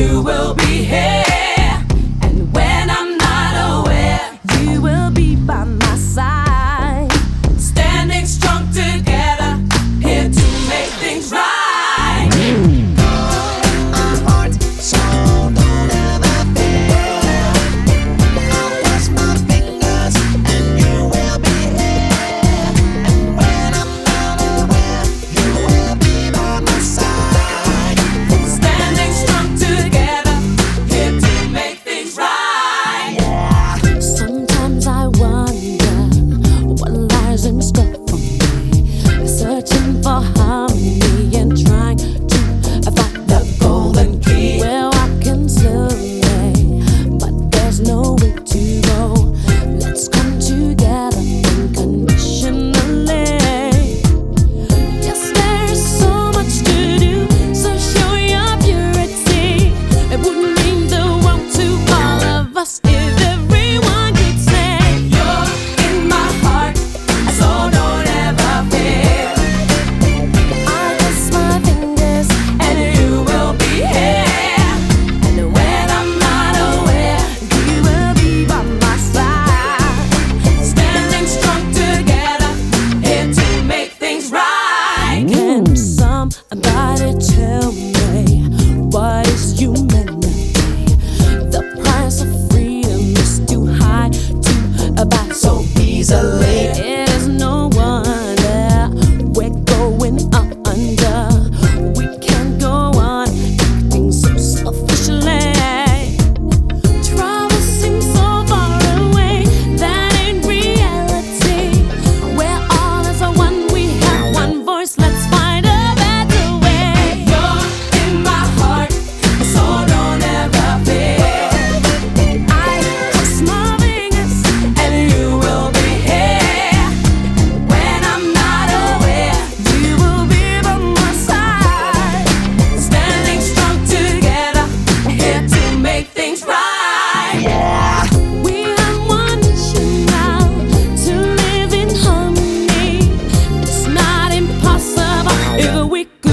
you will be here. must we go.